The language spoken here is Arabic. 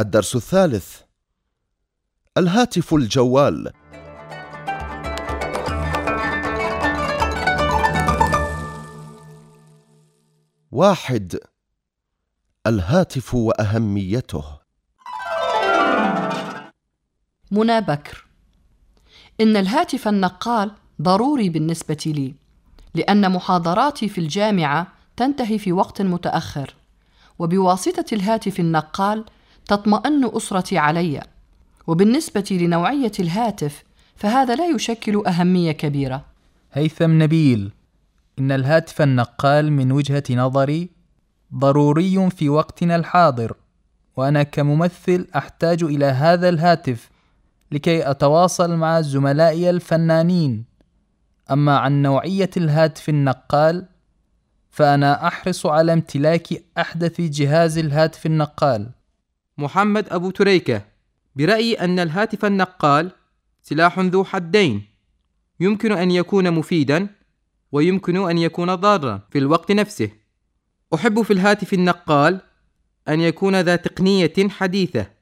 الدرس الثالث. الهاتف الجوال. واحد. الهاتف وأهميته. منى بكر. إن الهاتف النقال ضروري بالنسبة لي لأن محاضراتي في الجامعة تنتهي في وقت متأخر وبواسطة الهاتف النقال تطمئن أسرتي علي. وبالنسبة لنوعية الهاتف فهذا لا يشكل أهمية كبيرة. هيثم نبيل إن الهاتف النقال من وجهة نظري ضروري في وقتنا الحاضر وأنا كممثل أحتاج إلى هذا الهاتف لكي أتواصل مع زملائي الفنانين. أما عن نوعية الهاتف النقال فأنا أحرص على امتلاك أحدث جهاز الهاتف النقال. محمد أبو تريكة. برأيي أن الهاتف النقال سلاح ذو حدين. يمكن أن يكون مفيدا ويمكن أن يكون ضارا في الوقت نفسه. أحب في الهاتف النقال أن يكون ذا تقنية حديثة.